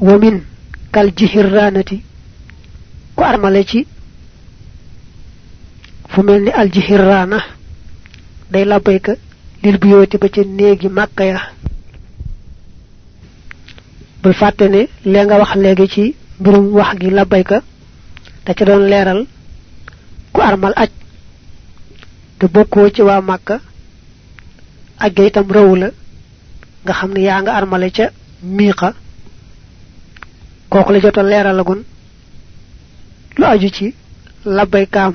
wa min kal jihirranati ku armale ci fu melni al jihirrana day labbayka lil bu yooti ba ci neegi makka ya bul fàtte ne lee nga wax léegi ci mbirum leeral ku armal aj te bokkoo ci waa màkka aj ga itam rëw la nga xam ne yaa nga miiqa kooku la jotoon leeralagun. Lu aju ci labbaykaam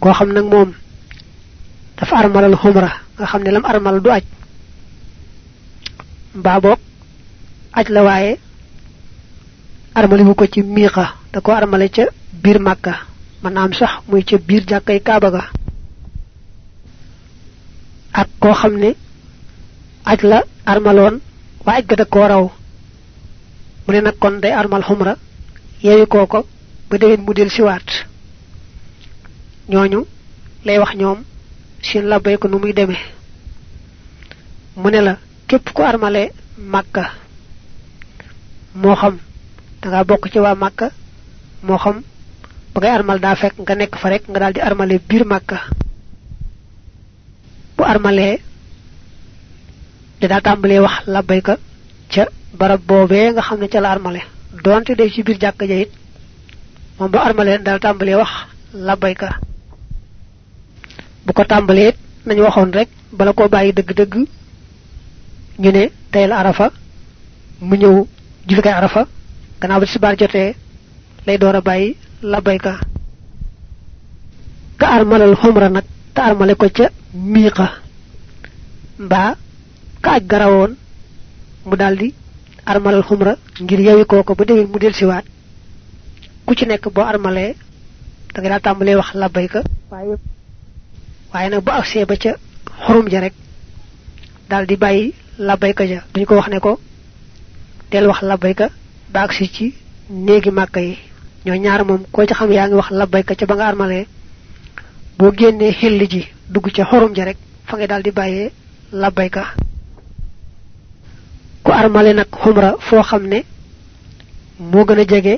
koo xam nag moom dafa armalal xumra nga xam lam armal du aj. Mbaa boog aj la waaye armaliwu ko ci miiqa da ko armale ca biir màkka man am sax muy ca biir jàkkay kaaba ga. Ak koo xam ne aj la armaloon waa aj ga da koo raw mu ne nag kon day armal xumra yeewi kooko ba déwén mu del siwaat ñooñu lay wax ñoom seen labbay ko nu muy mu ne la képp ku armale màkka moo xam da nga bokk ci waa màkka moo xam ba ngay armal daa fekk nga nekk fa rek nga daal di armale biir màkka bu armalee da daa tàmbalee wax labbayka barab boobee nga xam ne ca la armale. Donte day ci biir jàkk ja it moom bu armalee daal tàmbalee wax labbayka bu ko tàmbalee nañu waxoon rek bala koo bàyyi dëgg-dëgg ñu ne tey la arafa mu ñëw julli kay arafa gannaaw ba sibaar jotee lay door a bàyyi labbayka ka armalal xumra nag te armale ko ca miiqa. Mbaa ka aj garawoon mu daldi armalal xumra ngir yewi kooko ba déwén mu del siwaat ku ci nekk boo armalee da nga tàmbalee wax labbayka waaye waaye nag bu agsee ba ca xurum ja rek daal di bàyyi labbayka ja. Duñ ko wax ne ko del wax labbayka ba agsi ci néegi màkka yi. Ñoo ñaar moom koo ci xam yaa ngi wax labbayka ca ba nga armalee boo génnee xelli ji dugg ca xurum ja rek fa nga daal di labbayka ku armale nag xumra foo xam ne moo gën a jege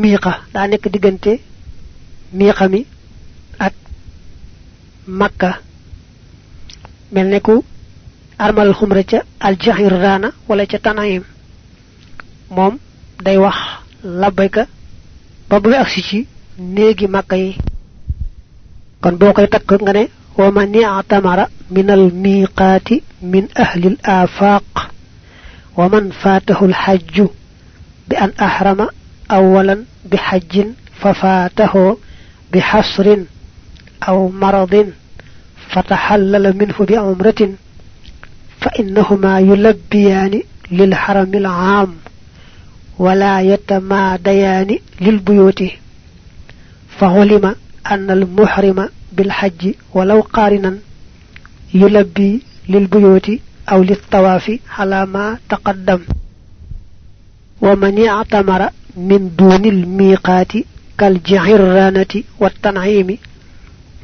miiqa daa nekk diggante miiqa mi ak makka. Mel ne ku armal xumra ca aljahir rana wala ca tanayim moom day wax labbayka ba bu agsi ci néegi makka yi. Kon boo koy takk nga ne wa man i'tamara min al miqaati min ahli al afaq ومن فاته الحج بأن أحرم أولا بحج ففاته بحصر أو مرض فتحلل منه بعمرة فإنهما يلبيان للحرم العام ولا يتماديان للبيوت. فعلم أن المحرم بالحج ولو قارنا يلبي للبيوت أو للطواف على ما تقدم. ومن اعتمر من دون الميقات كالجعرانة والتنعيم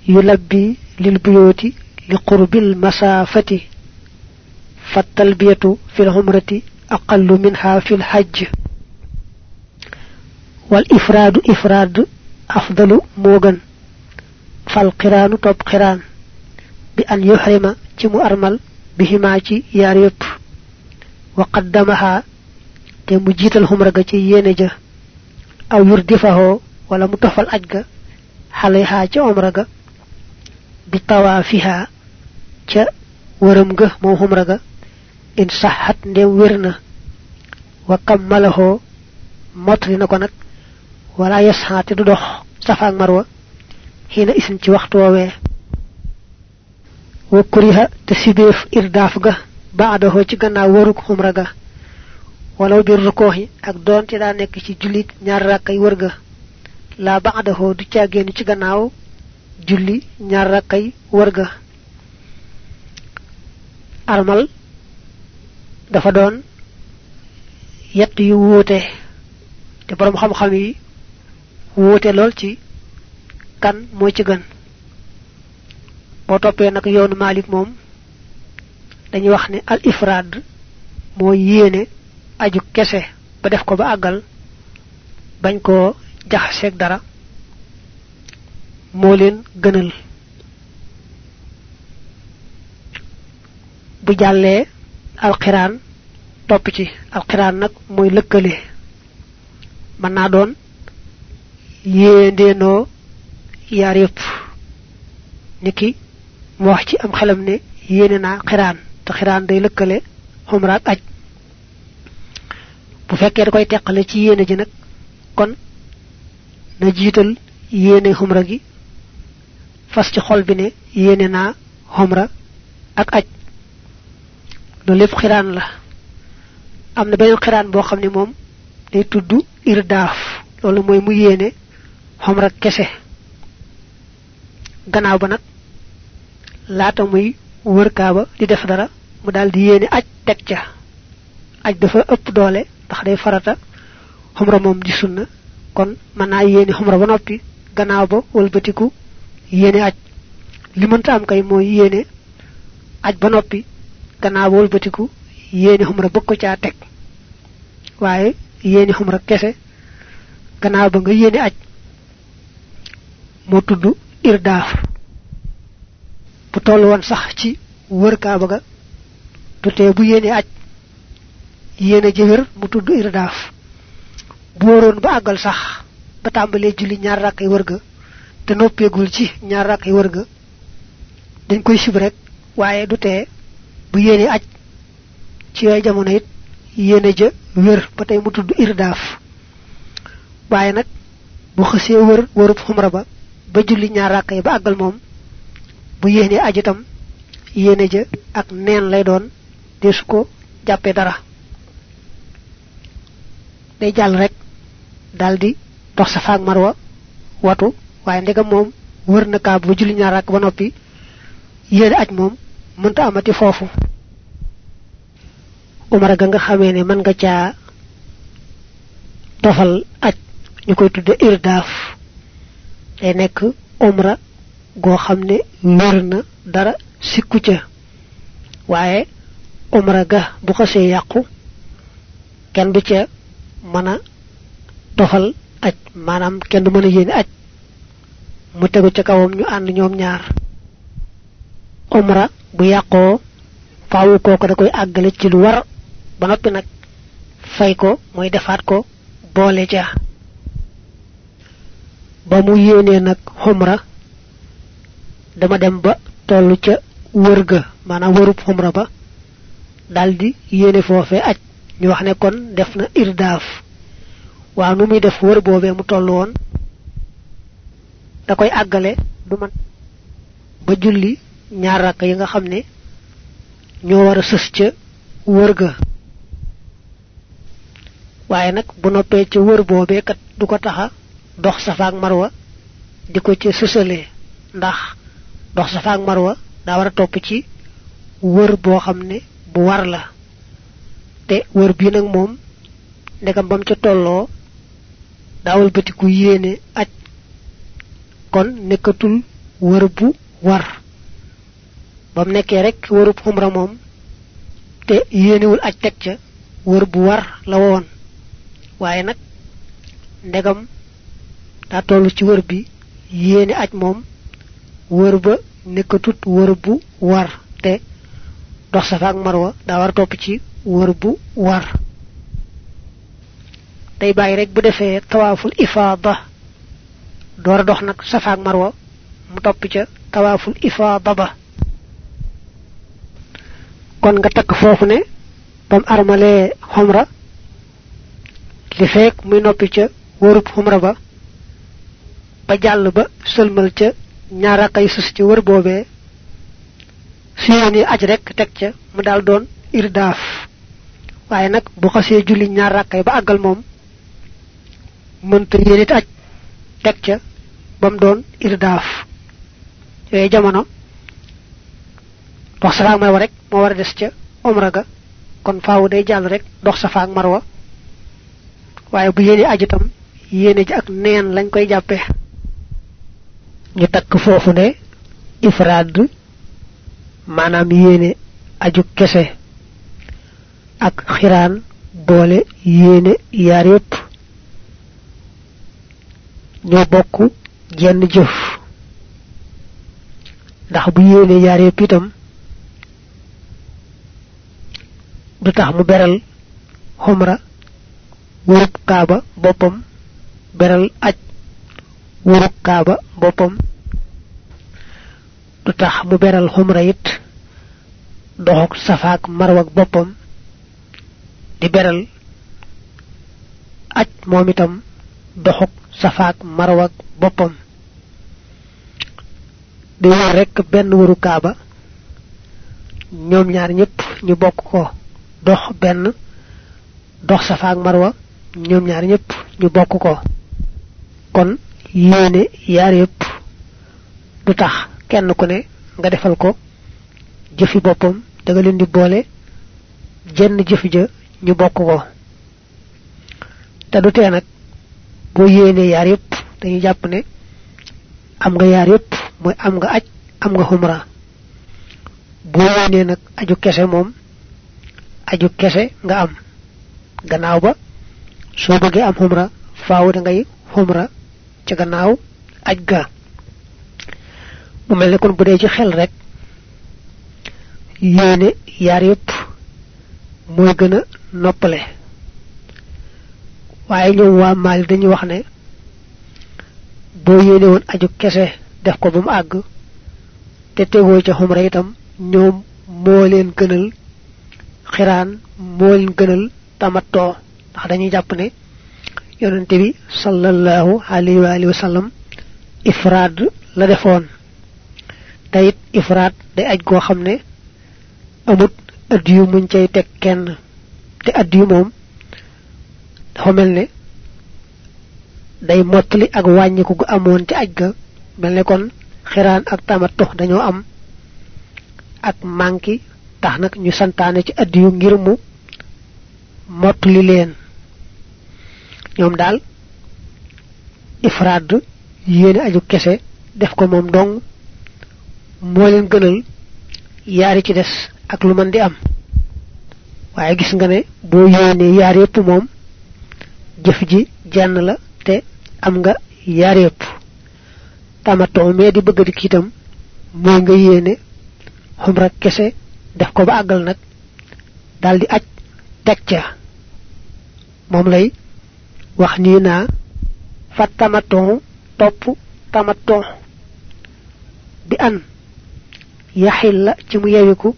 يلبي للبيوت لقرب المسافة. فالتلبية في العمرة أقل منها في الحج. والإفراد إفراد أفضل موغن. فالقران طب قران. بأن يحرم تمو أرمل بهما تي ياريب وقدمها تمو جيت الهمرة تي ينجا أو يردفه ولا متفل أجا حاليها تي عمرة bi tawafiha ca wëram ga mo humra ga in sahat ndem wërna wa kammalahu motri nako nak wala yasati du dox safa ak marwa hina isin ci waxtu wowe wa kuriha te sibef irdaf ga baadaho ci gannaaw wëruk humra ga. Walaw bir rukohi ak donte da nek ci julit ñaar rakay wër ga. La baadaho du ciagene ci gannaaw julli ñaar rakay wërga armal dafa doon yett yu wuute te borom xam-xam yi wuute lool ci kan moo ci gën boo toppee nag yoonu malik moom dañuy wax ne al ifrad moo yéene aju kese ba def ko ba àggal bañ jaxaseeg dara moo leen gënal. Bu jàllee alxiraan topp ci alxiraan nag mooy lëkkale. Mën naa doon yaar yépp niki mu wax ci am xelam ne yéene naa xiraan te xiraan day lëkkale xumra ak aj. Bu fekkee da koy teqale ci yéene ji nag kon na jiital yéene xumra gi fas ci xol bi ne yéene naa xumra ak aj. Loolu lépp xiraan la. Am na beneen xiraan boo xam ne moom day tudd irdaaf. Loolu mooy mu yéene xumra kese. Gannaaw ba nag laata muy wër kaaba di def dara mu daal di yéene aj teg ca. Aj dafa ëpp doole ndax day farata xumra moom di sunna. Kon mën naa yéene xumra ba noppi gannaaw ba wëlbatiku yéene aj. Li mënta am kay mooy yéene aj ba noppi gannaaw ba wëlbatiku yéene xumra bëgg ko caa teg. Waaye yéene xumra kese gannaaw ba nga yéene aj moo tudd irdaaf bu toll woon sax ci wër kaaba ga du bu yéene aj yéene jëwër mu irdaaf. Bu wóoroon ba àggal sax ba tàmbalee julli ñaar rakk wër ga te noppeegul ci ñaar rakk wër ga dañ koy sib rek waaye du tee bu yéene aj ci yooyu jamono it yéene ja ba tey mu irdaaf. Waaye nag bu xësee wër wërub xumra ba ba julli ñaar rakk ba àggal moom bu yéene aj itam yéene ja ak neen lay doon desu ko jàppe dara. Day jàll rek daldi dox sa faak marwa watu waaye ndegam moom wër na kaab ba julli ñaar rakk ba noppi yéene aj moom mënta amati foofu. Umara ga nga xamee ne mën nga caa tofal aj ñu koy tudde irdaaf. Day nekk umra goo xam ne wér na dara sikku ca. Waaye umra ga bu xasee yàqu kenn du ca mën a aj maanaam kenn du mën a yéene aj. Mu tegu ca kawam ñu ànd ñoom ñaar. Umra bu yàqoo faawu kooku da koy àggale ci lu war. Ba noppi nag fay ko mooy defaat ko boole ca. Ba mu yéenee nag xumra dama dem ba tollu ca wër ga ba daldi yéene foofee aj. Ñu wax ne kon def na irdaaf. Waaw nu muy def wër boobee mu toll woon da koy àggale du man ba julli ñaar rakk yi nga xam ne ñoo war a sës ca wër bu noppee ca wër boobee kat du ko taxa dox safaak marwa di ko ca sësalee. Ndax dox safa ak marwa da wara top ci wër bo xamne bu war la. Te wër bi nak mom nekam bam ci tolo dawul beti ku yene acc kon nekatul wër bu war. Bam nekké rek wëru umra mom te yene wul acc tek ca wër bu war la won waye nak ndegam da tollu ci wër bi yene acc mom wër ba nekkatut wër bu war te dox safa ak marwa daa war topp ci wër bu war. Day bàyyi rek bu defee tawaaful ifaada door dox nag safa ak marwa mu topp ca tawaaful ifaada ba. Kon nga takk foofu ne bam armalee xomra li fek muy noppi ca wërub xumra ba ba jàll ba sëlmal ca ñaar akay sus ci wër boobee. Su yéene aj rek teg ca mu daal doon irdaaf. Waaye nag bu xasee julli ñaar rakkay ba àggal moom mënta yéenit aj teg ca bam doon irdaaf. Yooyu jamono dox safaak marwa rek moo war a des ca omra ga. Kon faawu day jàll rek dox safaak marwa. Waaye bu yéene aju tam yéene ji ak neen lañ koy jàppe ñu takk foofu ne ifraad maanaam yéene aju kese ak xiraan boole yéene yaar yépp ñoo bokk jenn jëf ndax bu yéene yaar yépp itam du tax mu beral xumra wurub kaaba boppam beral aj wurub kaaba boppam. Du tax mu beral xumra it doxok safaak marwak boppam di beral aj moom itam doxuk safaak marwak boppam. Di wër rek benn wëru kaaba ñoom ñaar ñëpp ñu bokk ko dox benn dox safaak marwa ñoom ñaar ñëpp ñu bokk ko. Kon yéene yaar yëpp du tax kenn ku ne nga defal ko jëfi boppam da nga leen di boole jenn jëf ja ñu bokk ko. Te du tee nag boo yéenee yaar yépp dañuy jàpp ne am nga yaar yépp mooy am nga aj am nga xumra. Boo yéenee nag aju kese moom aju kese nga am. Gannaaw ba soo bëggee am xumra faaw da ngay xumra ca gannaaw aj ga. Mu mel ne kon bu dee ci xel rek yéene yaar yépp mooy gën a noppale. Waaye ñoom waa maali dañuy wax ne boo yéene woon aju kese def ko ba mu àgg te tegoo ca xumra itam ñoom moo leen gënal xiraan moo leen gënal ndax dañuy jàpp ne yonente bi sallallahu alayhi wa alihi wa sallam ifraad la defoon. Te it ifraad day aj goo xam ne amut addiyu muñ cay teg kenn. Te addiyu moom dafa mel ne day mottali ak wàññiku gu amoon ci aj ga. Kon xiraan ak am. Ak manki tax nag ñu santaane ci addiyu ngir mu leen ñoom daal ifraad yéene aju kese def ko moom dong moo leen gënal yaari ci des ak lu mën di am waaye gis nga ne boo yéenee yaar yépp moom jëf ji jenn la te am nga yaar yépp tamatoo mee di bëgg di kiitam mooy nga yéene xumra kese def ko ba àggal nag daldi aj teg ca. Lay wax nii naa fa tamatoo topp tamatoo bi an. Yaxil la ci mu yewiku.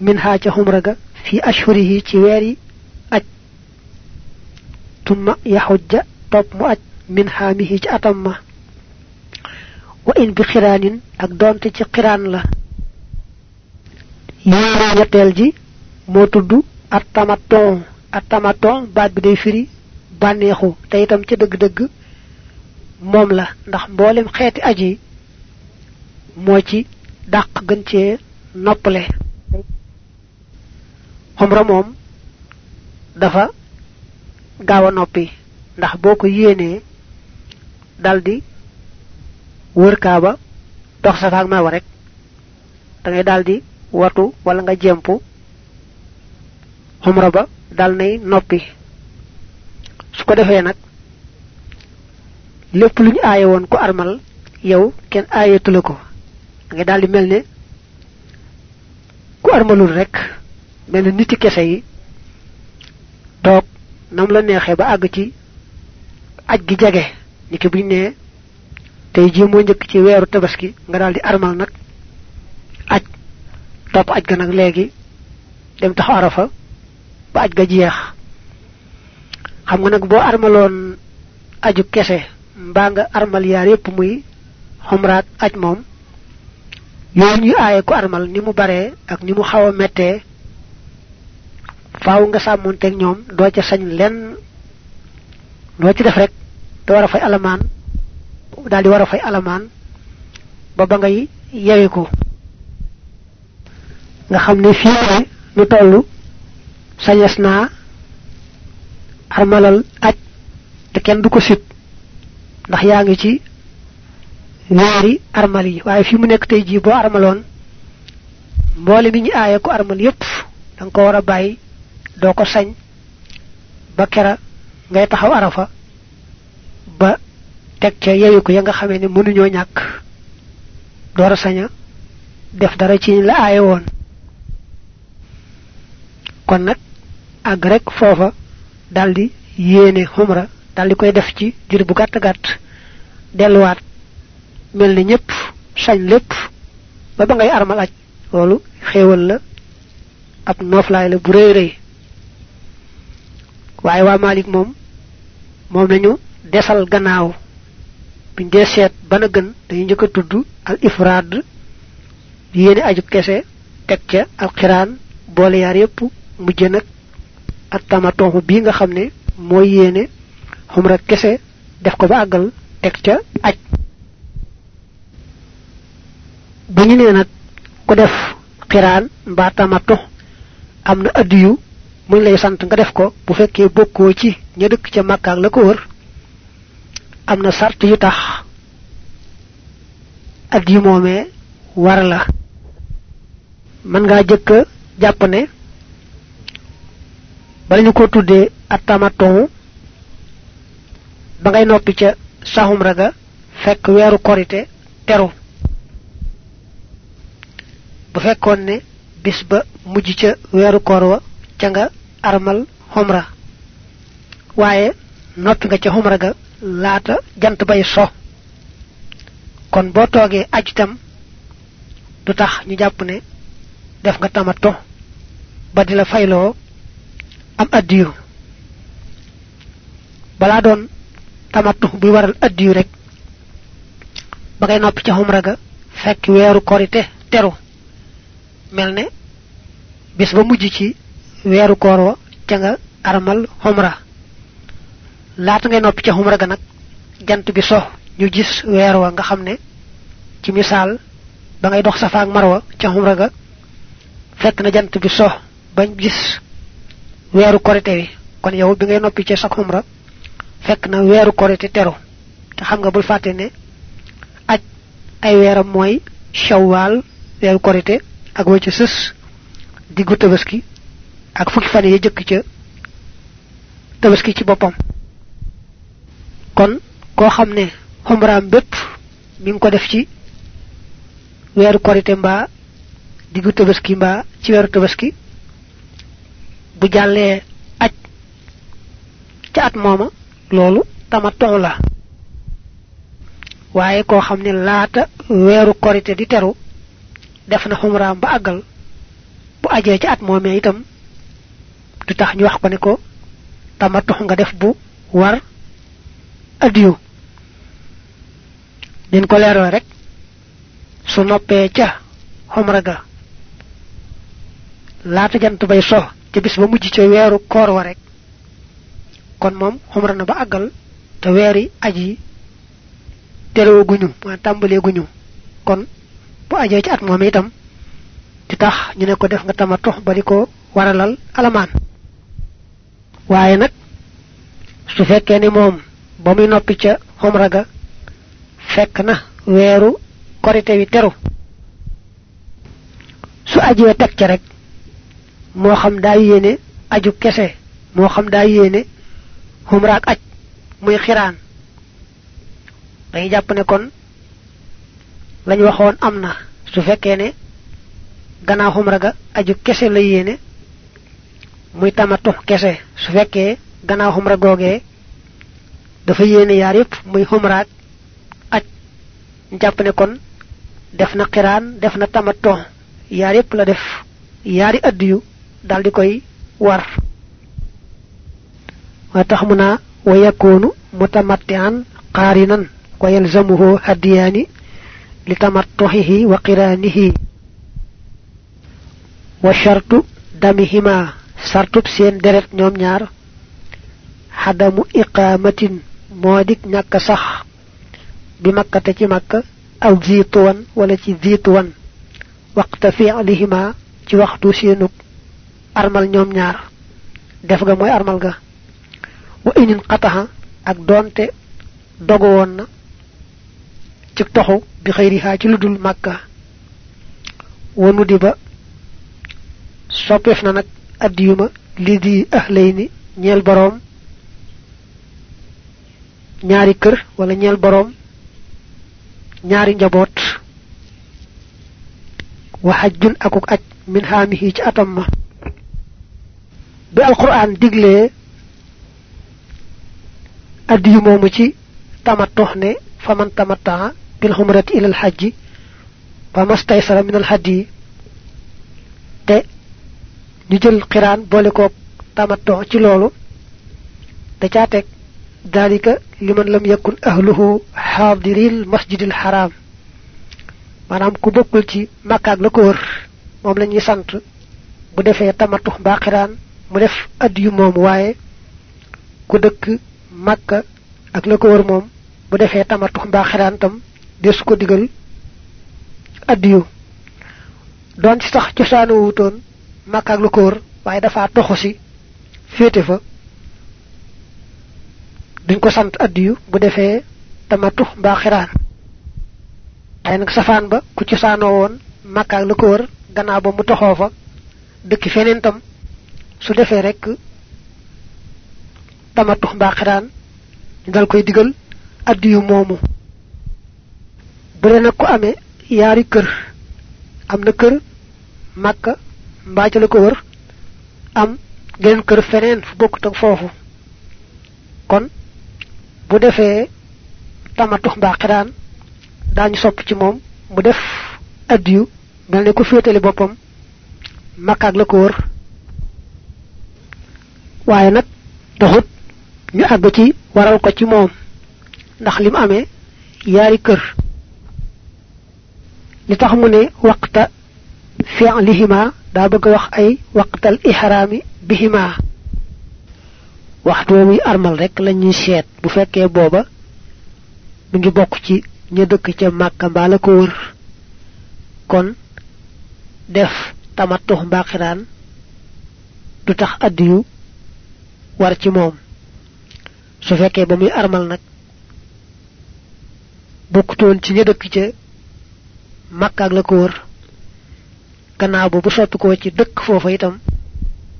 Min ha ca xumra ga fi ashhurihi ci weer yi aj. Tumma yaxujja topp mu aj min haamihi ci atam ma. Wa in bi xiraanin ak donte ci xiraan la. Yéene ñetteel ji moo tudd at tamaton at tamaton baat bi day firi bànneexu. Te itam ca dëgg-dëgg moom la. Ndax mboolem xeeti aji moo ci dàq gën cee noppale. Xumra moom dafa gaaw a noppi. Ndax boo ko daldi wër kaaba dox sa faag marwa rek da ngay daldi watu wala nga jempu xumra ba dal nay noppi. Su ko defee nag lépp lu ñu aaye woon ko armal yow kenn aayetu la ko. Da ngay daldi mel ne ku armalul rek mel ne niti kese yi toog nam la neexee ba àgg ci aj gi jege. Ni ki buñ nee tey jii moo njëkk ci weeru nga daal di armal nag aj topp aj ga nag léegi dem tax arafa ba aj ga jeex. Xam nga nag boo armaloon aju kese mbaa nga armal yaar yépp muy xumraak aj moom ñuy aaye ko armal ni mu baree ak ni mu xaw a mettee faaw nga sàmmonteeg ñoom doo ca sañ lenn. Loo ci def rek da war a fay alamaan daal di war fay alamaan ba ba ngay yewiku nga xam ne fii sañes naa armalal aj te kenn du ko sib ndax yaa ngi ci weeri armal yi. Waaye fi mu nekk tey jii boo armaloon mboole mi ñu aaye ko armal yépp da nga ko war a bàyyi doo ko sañ ba kera ngay taxaw arafa ba teg ca yeyu ko ya nga xamee ne mënuñoo ñàkk door a saña def dara ci la aaye woon kon nag àgg rek foofa daldi yéene xumra daldi koy def ci dir bu gàtt gàtt delluwaat. Mel ni ñépp sañ lépp ba ba ngay armal aj. Loolu xéewal la ab nooflaay la bu rëy rëy. Waaye waa malik moom moom nañu desal gannaaw. Buñ dee seet bana gën dañu njëkk a tudd al ifrad yéene aju kese teg ca al xiraan boole yaar yépp mujj nag ak tamatoxu bii nga xam ne mooy yéene xumra kese def ko ba àggal teg ca aj. bu ñu nee nag ku def xiraan mbaa tamatox am na addiyu muñ lay sant nga def ko bu fekkee bokkoo ci ña dëkk ca màkkaak la ko wër am na sart yu tax addiyu moomee war ngaa jëkk jàpp ne bala ñu ko tuddee atamaton ba ngay noppi ca saxum raga fekk weeru korite teru. Bu fekkoon ne bis ba mujj ca weeru koor wa ca nga armal xumra. Waaye noppi nga ca xumra ga laata jant bay so. Kon boo toogee aju tam du tax ñu jàpp ne def nga tamato ba am addiyu balaa doon tamattu buy waral addiyu rek ba ngay noppi ca xumra ga fekk weeru korite teru. Mel ne bis ba mujj ci weeru koor wa ca nga armal xumra. Laata ngay noppi ca xumra ga nag jant bi so ñu gis wa nga xam ne ci misaal ba ngay dox safa ak marwa ca xumra ga fekk na jant bi so bañ gis weeru korite wi. Kon yow bi ngay noppi ci sa xumra fekk na weeru korite teru. Te xam nga bul fàtte ne aj ay weeram mooy shawwal weeru korite ak wa ca tabaski ak fukki fan ca tabaski ci boppam. Kon koo xam ne xumraam bépp mi ngi ko def ci weeru korite mbaa tabaski mbaa ci weeru tabaski bu jàllee aj ca at mooma loolu tamaton la. Waaye koo xam ne laata korite di teru def na xumraam ba àggal bu ajee ci at moomee itam du tax ñu wax ko ne ko tamatox nga def bu war adiyu din ko rek su noppee ca xumra ga laata jant bay so ca bis ba mujj ca weeru koor wa rek. Kon moom xumra na ba àggal te weeri aji teroo guñu ma tàmbalee guñu kon bu ajee ci at moom itam di tax ñu ne ko def nga tamatu ba di ko waralal alamaan. Waaye nag su fekkee ni moom ba muy noppi ca xumra ga fekk na weeru korite wi teru. Su ajee teg ca rek moo xam daa yéene aju kese moo xam daa yéene xumra ak aj muy xiraan. Dañuy jàpp ne kon lañ waxoon am na su fekkee ne gannaaw xumra ga aju kese la yéene muy tamatu kese. Su fekkee gannaaw xumra googee dafa yéene yaar yépp muy xumraak aj jàpp ne kon def na xiraan def na tamatu yaar yépp la def. Addiyu dal di koy war. Wa tax mu naa wa yakunu mutamattian qarinan wa yalzamuhu hadiyani li tamattuhihi wa qiranihi. Wa shartu damihima sartub seen deret ñoom ñaar xadamu iqamatin moodik ñàkk sax bi makkate ci makka aw ziituwan wala ci ziituwan waqta fi'lihima ci waxtu seenuk armal ñoom ñaar. Def ga mooy armal ga. Wa inin qataha ak donte dogo woon na ci toxu bi xëyriha ci ludul makka. Wonu di ba soppeef na nag addiyuma li di ahlayni ñeel borom ñaari kër wala ñeel borom ñaari njaboot. Wa hajjun akuk aj min haamihi ci atam bi alquran diglee addi yu moomu ci tamattox ne faman tamattaha bil humrati ila al hajji fa mastaysara min al hadi te ñu jël qiraan boole ko tamattox ci loolu da caa teg dalika liman lam yakun ahluhu xaadiril masjidil haram maanaam ku bokkul ci makkaag la ko wër moom la ñuy bu defee tamattu mbaa mu def addiyu moom waaye ku dëkk makka ak la ko wër moom bu defee tamattu mbaa xiraan tam desu ko digal addiyu doon ci sax cosaanu wutoon makka ak la ko wër waaye dafa toxu si fa. Duñ ko sant addiyu bu defee tamattu mbaa xiraan. Waaye nag safaan ba ku cosaanoo woon makka ak la ko wër gannaaw mu toxoo fa dëkk su defee rek tamattu mbaa xiraan ñu dal koy digal addiyu moomu. Bu dee nag ku amee yaari kër am na kër màkka mbaa la ko wër am geneen kër feneen fu bokkut ak foofu. Kon bu defee tamattu mbaa xiraan daañu sopp ci moom mu def addiyu mel ne ku féetale boppam la ko wër waaye nag taxut ñu àgg ci waral ko ci moom. Ndax lim amee yaari kër. Li tax mu ne waqta fi'lihima daa bëgg wax ay waqtal ihrami bihima. Waxtu muy armal rek lañuy seet. Bu fekkee booba mi ngi bokk ci ña dëkk ca màkka mbaa la ko wër. Kon def tamattu mbaaxiraan du tax addiyu war ci moom. Su fekkee ba muy armal nag bokkutoon ci ña dëkk ca makka ak la ko wër. Gannaaw ba bu soppi ko ci dëkk foofa itam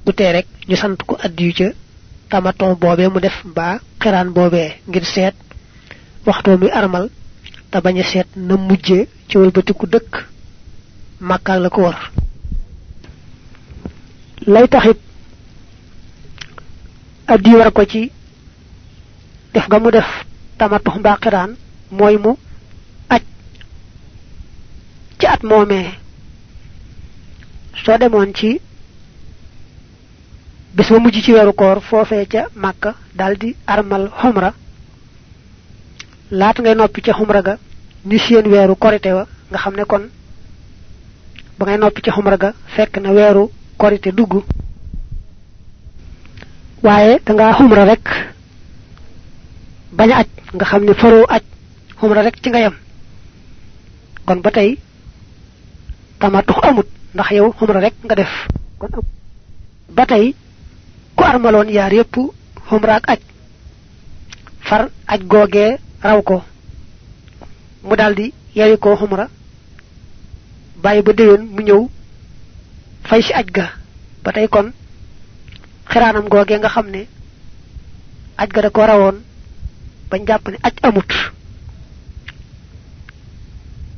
du tee rek ñu sant ko addiyu ca tamaton mu def mbaa xiraan ngir seet waxtoo muy armal te bañ a seet na mujjee ci wëlbatiku dëkk makka ak la ko wër. Lay taxit addi war ko ci def nga mu def tamatu mbaa xiraan mooy mu aj ci at moomee. soo demoon ci bis ba mujj ci weeru koor foofee ca màkka daldi armal xumra. laata ngay noppi ca xumra ga ñu seen weeru korite wa nga xam ne kon ba ngay noppi ca xumra ga fekk na weeru korite dugg waaye da nga xumra rek. Bañ aj nga xam ne faroo aj xumra rek ci nga yam kon ba tey tamatux amut ndax yow xumra rek nga def. Kon ba tey ku armaloon yaar yépp xumra ak aj far aj googee raw ko. Mu daldi yewi ko xumra bàyyi ba déwén mu ñëw fay si aj ga. Ba kon xiraanam googee nga xam ne aj ga da ko rawoon bañ jàpp ne aj amut.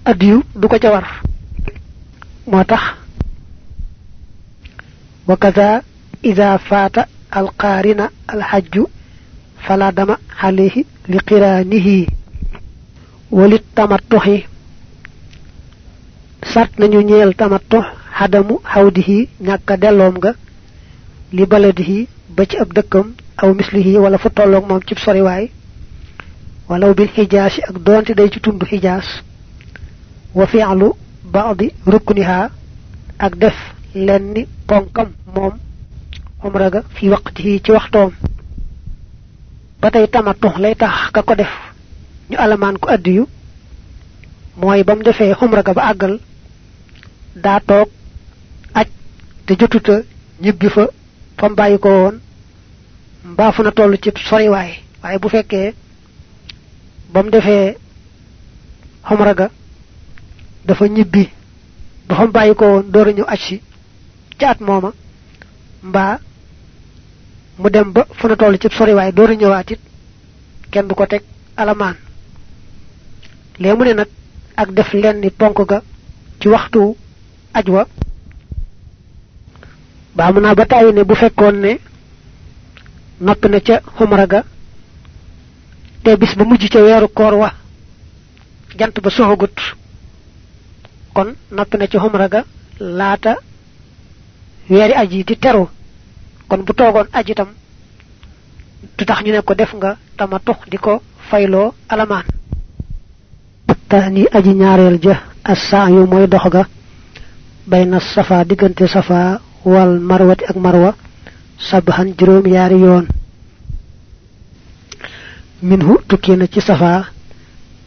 Addiyu du ko ca war. Moo tax wa kaza ida faata alqaarina alxajju fala dama alayhi li qiraanihi walit tamattuxi sart nañu ñeel tamattu xadamu xawdihi ñàkka delloom nga li baladihi ba ci ab dëkkam aw mislihi wala fu tolloog moom ci soriwaay walaw bil xijaasi ak doonte day ci tund xijaas wa fi'lu ba'di rukniha ak def lenni ponkam moom umra ga fi waqtihi ci waxtoom. Ba tey tamattu lay tax ka ko def ñu alamaan ko addiyu mooy ba mu defee umra ga ba àggal daa toog aj te ñibbi fa fam bàyyi ko woon fu na toll ci soriwaay. Waaye bu fekkee ba mu defee ga dafa ñibbi ba fam bàyyi ko woon door a ñëw aj si ca at mooma mbaa mu dem ba fu na toll ci sori waaye dooru ñëwaat it kenn du ko teg alamaan. Lee mu ne nag ak def lenn ponk ga ci waxtu aj wa baa mu naa ba tàyyi ne bu fekkoon ne noppi na ca xumra ga te bis ba mujj ca weeru koor wa jant ba kon noppi na ci xumra ga laata weeri aji di teru. Kon bu toogoon aji tam du tax ñu ne ko def nga tama tux di ko fayloo alamaan. Tani aji ñaareel ja assa yu mooy dox bayna safa diggante safa wal marwati ak marwa sabhan juróom yaari yoon. Minhu tukki na ci safa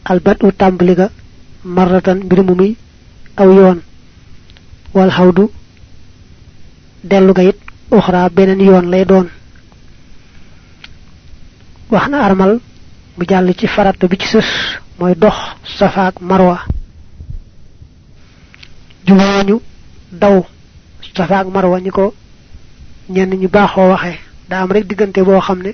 albatu tàmbali ga marratan mbir mu muy aw yoon. Wal hawdu dellu ga it uxra beneen yoon lay doon. Wax na armal mu jàll ci farata bi ci sës mooy dox safa ak marwa. Jumaañu daw safa ak marwa ñi ko ñenn ñu baaxoo waxe. Daa am rek diggante boo xam ne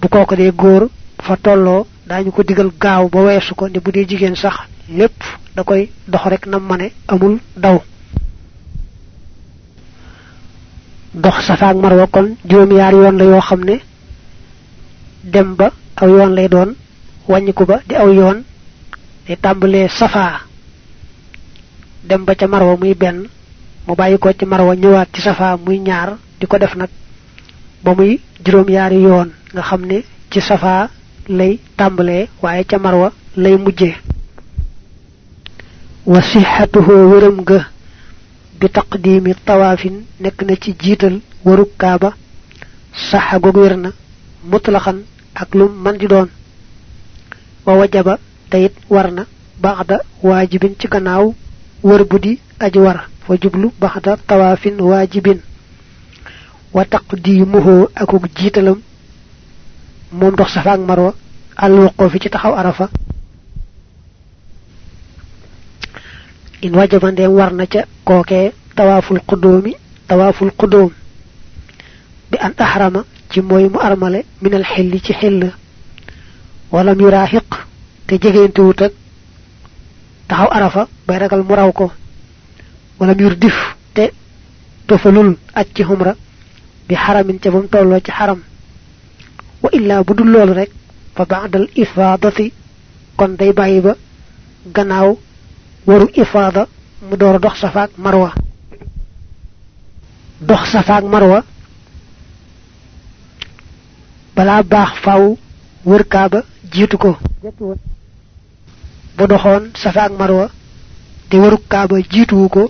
bu kooko dee góor fa tolloo daañu ko digal gaaw ba weesu ko ne bu dee jigéen sax lépp da koy dox rek nam mane amul daw. Dox safa ak marwa kon juróom yaar yoon la yoo xam ne dem ba aw yoon lay doon wàññiku ba di aw yoon di tàmbalee safa dem ba ca marwa muy benn mu bàyyi ko ci marwa ñëwaat ci safa muy ñaar di ko def nag ba muy juróom yaari yoon. Nga xam ne ci safa lay tàmbalee waaye ca marwa lay mujjee. Wa sixatuhu wërëm ga bi taqdimi tawaafin nekk na ci jiital waru kaaba. Saxa goog wér ak lum man di doon. Wa wajaba tayit war na baxda waajibin ci gannaaw wër bu di aji war fa jublu baxda tawaafin waajibin. Wa taqdimuhu akuk jiitalam moom dox safa ak marwa al waqoofi ci taxaw arafa. In wajaba ndeem war na ca kookee tawaaful qudoomi tawaaful qudoom. Bi an ahrama ci mooy mu armale minal xilli ci xill wala mu raaxiq te taxaw arafa bay ragal mu raw ko wala mu dif te tofalul aj ci xumra bi xaramin ca bam tolloo ci xaram wa illa bu dul loolu rek fa baadal ifaadati kon day bàyyi ba gannaaw waru ifaada mu door dox safaak marwa dox safaak marwa balaa baax faw wër kaaba jiitu ko bu doxoon safa ak marwa te wëru kaaba jiituwu ko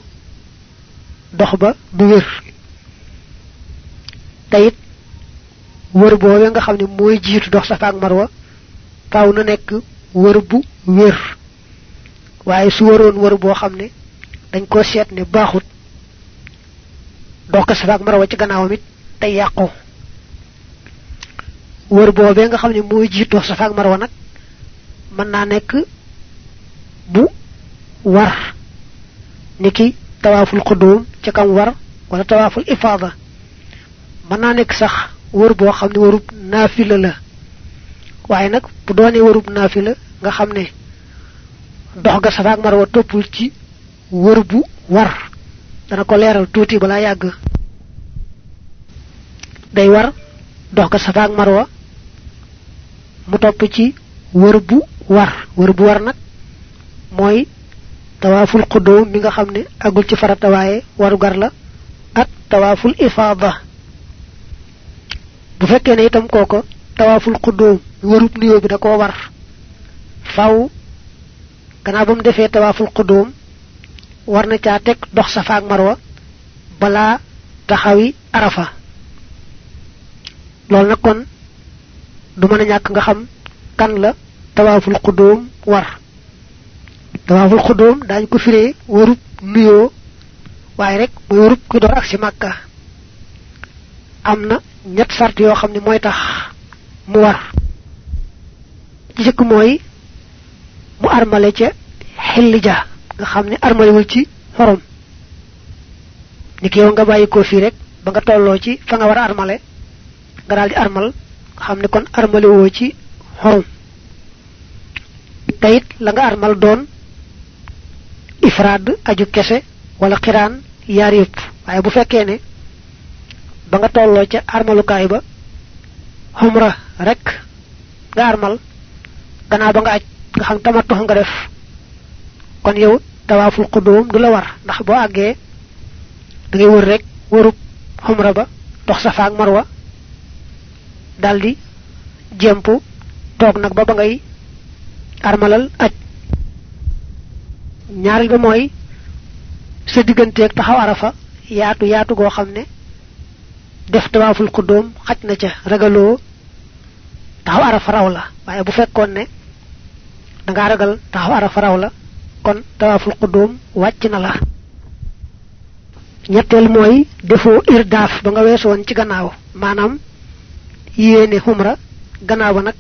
dox ba du wér. Tayit wër boobee nga xam ne mooy jiitu dox safa ak marwa faaw na nekk wër bu wér. Waaye su wëroon wër boo xam ne dañ ko seet ne baaxut dox ko safa ak marwa ci gannaawam it tey yàqu. Wër boobee nga xam ne mooy dox safa ak marwa nag mën naa nekk bu war. Niki tawaaful xudduum ca kam war wala tawaaful ifaada mën naa nekk sax wër boo xam ne warub naafila la. Waaye nag bu doonee warub naafila nga xam ne dox ga safa ak marwa toppul ci wër bu war. Dana ko leeral tuuti balaa yàgg. Day war dox ga safa ak marwa mu topp ci wër bu war. Wër bu war nag mooy tawaaful xuddoom mi nga xam agul ci farata waaye waru gar la ak tawaaful ifaada. Bu fekkee ne itam kooko tawaaful xuddoom warub nuyoo bi da koo war faw dox safa ak marwa balaa taxawi arafa. Loolu nag kon du mën a ñàkk nga xam kan la war tawaaful xuddoom daañu ko firee warub nuyoo waaye rek mooy warub kuy door ak si màkka am na ñett sart yoo xam ne mooy tax mu war. Ci jëkk mooy mu armale ca xilli ja nga xam ne armalewul ci xorom. Ni ki yow nga bàyyi ko fii rek ba nga tolloo ci fa nga war a armale nga daal di armal xam ne kon armale woo ci xorum tayit la nga armal doon ifrad aju kese wala xiran yaar yépp waaye bu fekkee ne ba nga ba xumra rek nga armal gannaaw ba nga aj nga xam tamattu nga def. Kon yow tawaful qudum du la war ndax boo àggee da ngay wër rek xumra ba dox safa ak marwa daldi jempu toog nag ba ba ngay armalal aj ñaareel ba mooy sa digganteeg taxaw arafa yaatu yaatu goo xam ne def tawaful qudum xaj na ca ragaloo taxaw arafa raw la. Waaye bu fekkoon ne da nga ragal taxaw arafa raw kon tawaful qudum wàcc na la. Ñetteel mooy defoo irdaaf ba nga weesoon ci gannaaw maanaam yéene humra gannaaw ba nag